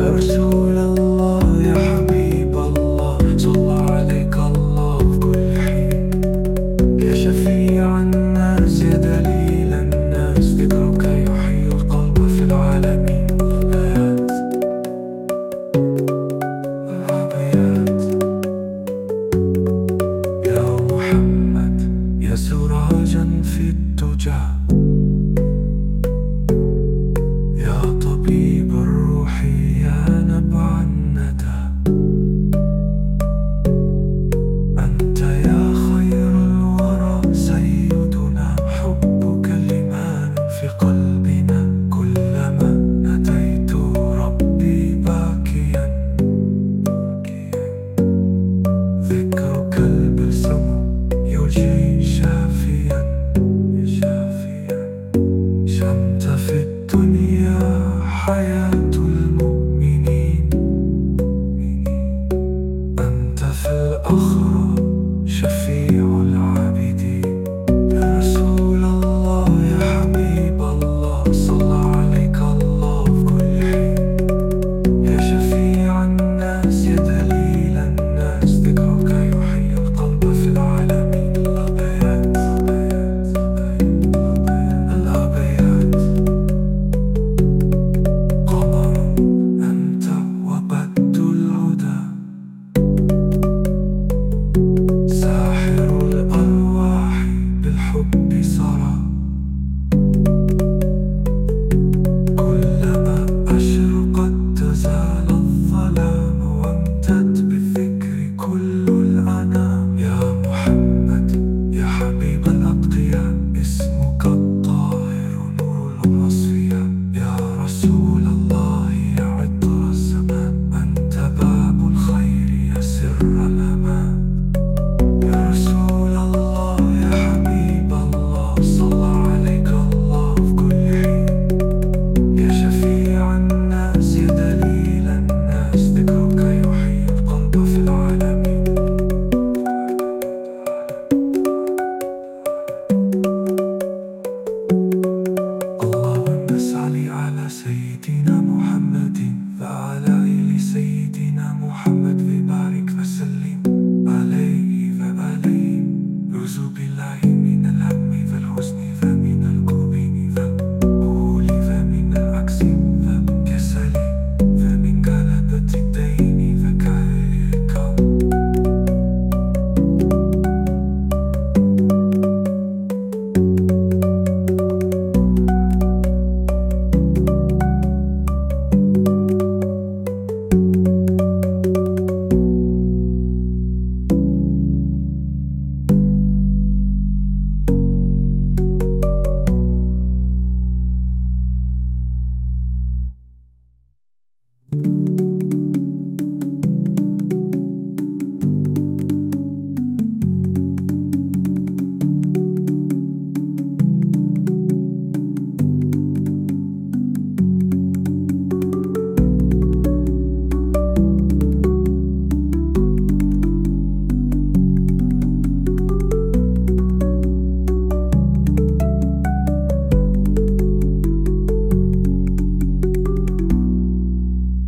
يا رسول الله. يا حبيب الله صلى عليك الله في كل حين. يا شفيع الناس يا دليل الناس ذكرك يحيي القلب في العالمين. الآيات الأبيات يا محمد يا سراجا في الدجى. say